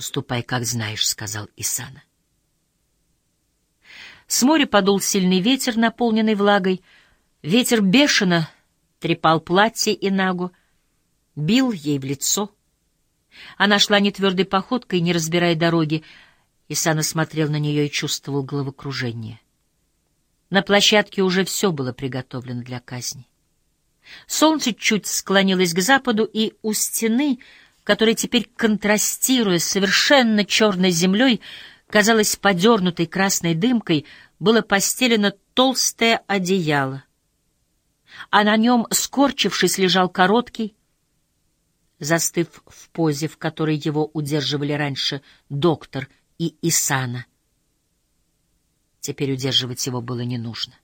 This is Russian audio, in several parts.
«Поступай, как знаешь», — сказал Исана. С моря подул сильный ветер, наполненный влагой. Ветер бешено трепал платье и нагу, бил ей в лицо. Она шла нетвердой походкой, не разбирая дороги. Исана смотрел на нее и чувствовал головокружение. На площадке уже все было приготовлено для казни. Солнце чуть склонилось к западу, и у стены, которая теперь, контрастируя с совершенно черной землей, казалась подернутой красной дымкой, было постелено толстое одеяло. А на нем, скорчившись, лежал короткий, застыв в позе, в которой его удерживали раньше доктор и Исана. Теперь удерживать его было не нужно.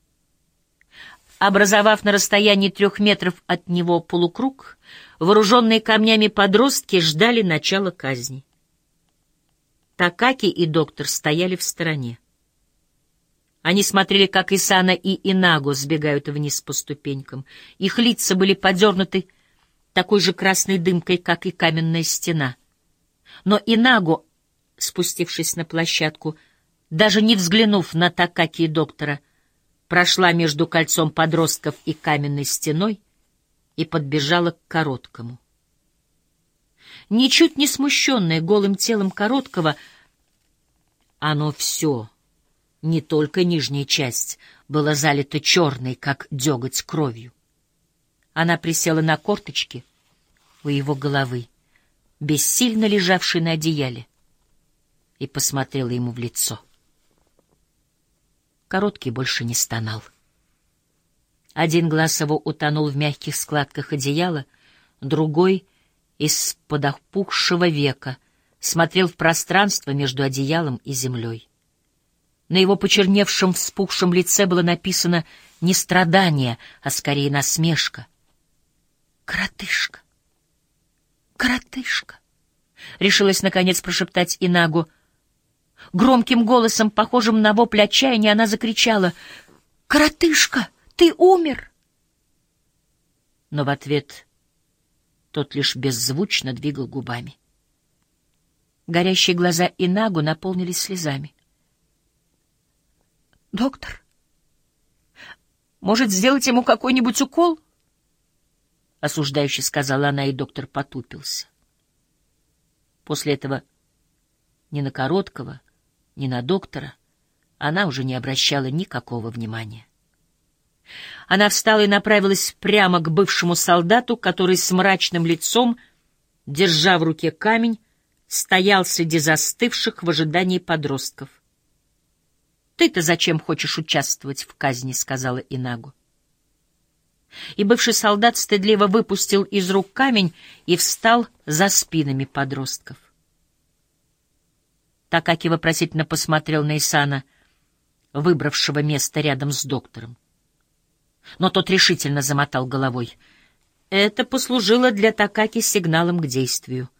Образовав на расстоянии трех метров от него полукруг, вооруженные камнями подростки ждали начала казни. Такаки и доктор стояли в стороне. Они смотрели, как Исана и Инаго сбегают вниз по ступенькам. Их лица были подернуты такой же красной дымкой, как и каменная стена. Но Инаго, спустившись на площадку, даже не взглянув на Такаки и доктора, прошла между кольцом подростков и каменной стеной и подбежала к короткому. Ничуть не смущенная голым телом короткого, оно все, не только нижняя часть, было залито черной, как деготь, кровью. Она присела на корточки у его головы, бессильно лежавшей на одеяле, и посмотрела ему в лицо. Короткий больше не стонал. Один глаз его утонул в мягких складках одеяла, другой — из-под опухшего века смотрел в пространство между одеялом и землей. На его почерневшем, вспухшем лице было написано не страдание, а скорее насмешка. «Коротышка! Коротышка!» — решилась, наконец, прошептать Инагу — Громким голосом, похожим на вопль отчаяния, она закричала «Коротышка, ты умер!» Но в ответ тот лишь беззвучно двигал губами. Горящие глаза Инагу наполнились слезами. «Доктор, может, сделать ему какой-нибудь укол?» — осуждающе сказала она, и доктор потупился. После этого ни на короткого, ни на доктора она уже не обращала никакого внимания. Она встала и направилась прямо к бывшему солдату, который с мрачным лицом, держа в руке камень, стоял среди застывших в ожидании подростков. «Ты-то зачем хочешь участвовать в казни?» — сказала Инагу. И бывший солдат стыдливо выпустил из рук камень и встал за спинами подростков. Такаки вопросительно посмотрел на Исана, выбравшего место рядом с доктором. Но тот решительно замотал головой. Это послужило для Такаки сигналом к действию.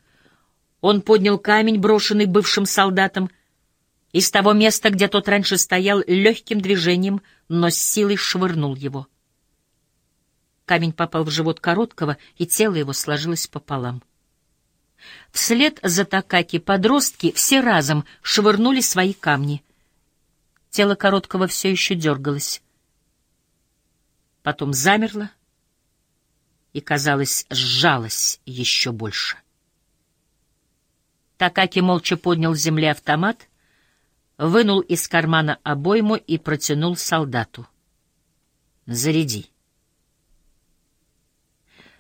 Он поднял камень, брошенный бывшим солдатом, и с того места, где тот раньше стоял, легким движением, но с силой швырнул его. Камень попал в живот короткого, и тело его сложилось пополам. Вслед за Такаки подростки все разом швырнули свои камни. Тело короткого все еще дергалось. Потом замерло и, казалось, сжалось еще больше. Такаки молча поднял с земли автомат, вынул из кармана обойму и протянул солдату. «Заряди».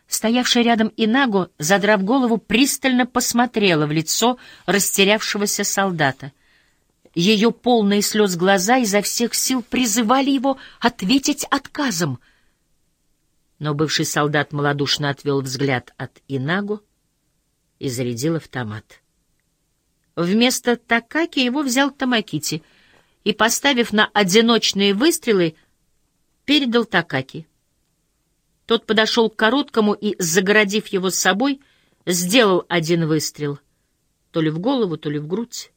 Стоявшая рядом Инаго, задрав голову, пристально посмотрела в лицо растерявшегося солдата. Ее полные слез глаза изо всех сил призывали его ответить отказом. Но бывший солдат малодушно отвел взгляд от Инаго и зарядил автомат. Вместо Такаки его взял Тамакити и, поставив на одиночные выстрелы, передал Такаки. Тот подошел к короткому и, загородив его с собой, сделал один выстрел. То ли в голову, то ли в грудь.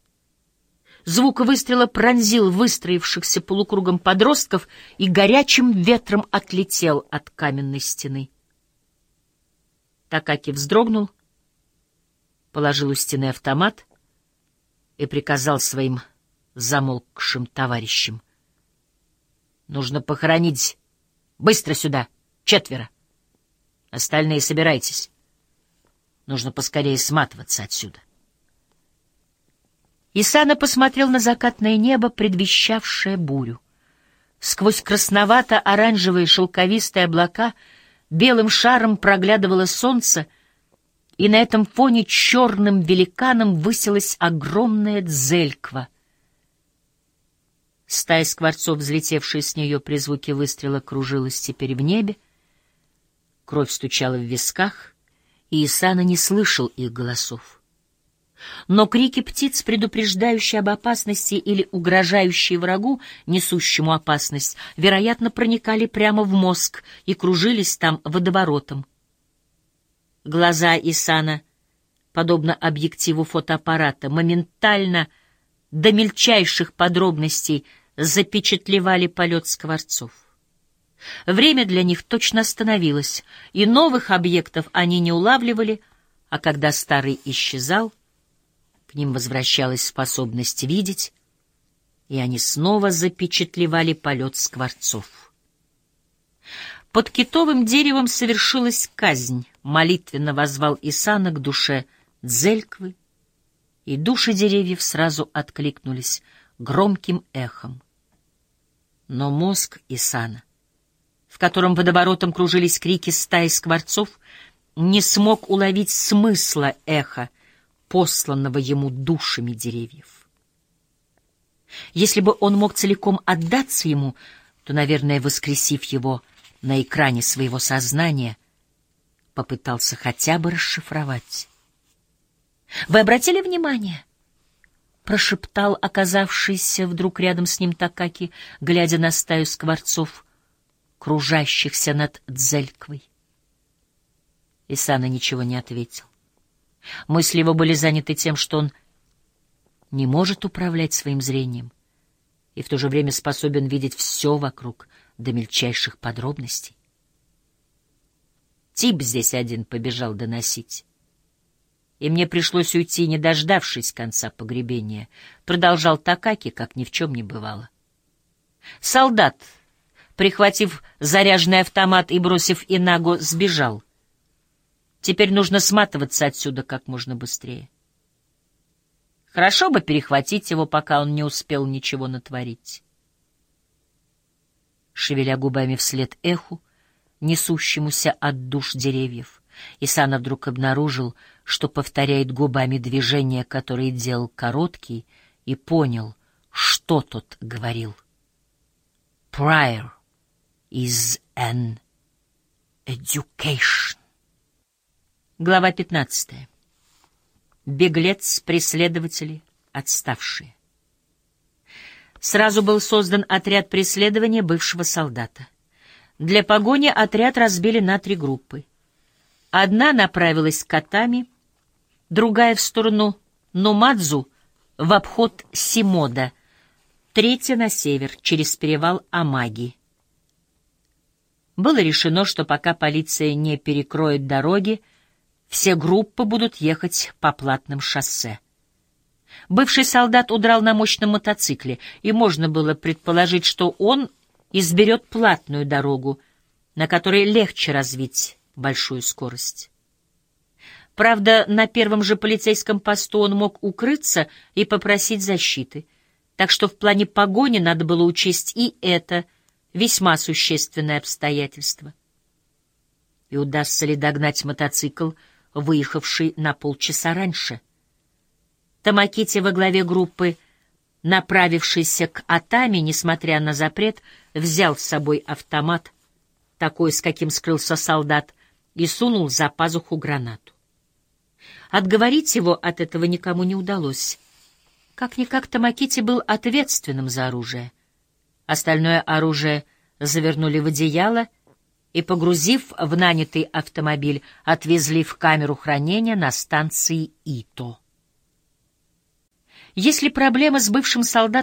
Звук выстрела пронзил выстроившихся полукругом подростков и горячим ветром отлетел от каменной стены. Такаки вздрогнул, положил у стены автомат, и приказал своим замолкшим товарищам. «Нужно похоронить. Быстро сюда. Четверо. Остальные собирайтесь. Нужно поскорее сматываться отсюда». Исана посмотрел на закатное небо, предвещавшее бурю. Сквозь красновато-оранжевые шелковистые облака белым шаром проглядывало солнце, и на этом фоне черным великаном высилась огромная дзельква. Стая скворцов, взлетевшая с нее при звуке выстрела, кружилась теперь в небе. Кровь стучала в висках, и Исана не слышал их голосов. Но крики птиц, предупреждающие об опасности или угрожающие врагу, несущему опасность, вероятно, проникали прямо в мозг и кружились там водоворотом. Глаза Исана, подобно объективу фотоаппарата, моментально до мельчайших подробностей запечатлевали полет скворцов. Время для них точно остановилось, и новых объектов они не улавливали, а когда старый исчезал, к ним возвращалась способность видеть, и они снова запечатлевали полет скворцов. Под китовым деревом совершилась казнь, молитвенно возвал Исана к душе Дзельквы, и души деревьев сразу откликнулись громким эхом. Но мозг Исана, в котором водоворотом кружились крики стаи скворцов, не смог уловить смысла эха, посланного ему душами деревьев. Если бы он мог целиком отдаться ему, то, наверное, воскресив его на экране своего сознания, попытался хотя бы расшифровать. «Вы обратили внимание?» — прошептал оказавшийся вдруг рядом с ним Такаки, глядя на стаю скворцов, кружащихся над Дзельквой. Исана ничего не ответил. Мысли его были заняты тем, что он не может управлять своим зрением и в то же время способен видеть все вокруг до мельчайших подробностей. Тип здесь один побежал доносить. И мне пришлось уйти, не дождавшись конца погребения. Продолжал Такаки, как ни в чем не бывало. Солдат, прихватив заряженный автомат и бросив Инагу, сбежал — Теперь нужно сматываться отсюда как можно быстрее. Хорошо бы перехватить его, пока он не успел ничего натворить. Шевеля губами вслед эху, несущемуся от душ деревьев, Исана вдруг обнаружил, что повторяет губами движения, которые делал короткий, и понял, что тот говорил. Prior is an education. Глава 15. Беглец, преследователи, отставшие. Сразу был создан отряд преследования бывшего солдата. Для погони отряд разбили на три группы. Одна направилась к Катами, другая в сторону Нумадзу в обход Симода, третья на север, через перевал Амаги. Было решено, что пока полиция не перекроет дороги, все группы будут ехать по платным шоссе. Бывший солдат удрал на мощном мотоцикле, и можно было предположить, что он изберет платную дорогу, на которой легче развить большую скорость. Правда, на первом же полицейском посту он мог укрыться и попросить защиты, так что в плане погони надо было учесть и это весьма существенное обстоятельство. И удастся ли догнать мотоцикл — выехавший на полчаса раньше. Тамакити во главе группы, направившийся к Атами, несмотря на запрет, взял с собой автомат, такой, с каким скрылся солдат, и сунул за пазуху гранату. Отговорить его от этого никому не удалось. Как-никак Тамакити был ответственным за оружие. Остальное оружие завернули в одеяло — и, погрузив в нанятый автомобиль, отвезли в камеру хранения на станции Ито. Если проблема с бывшим солдатом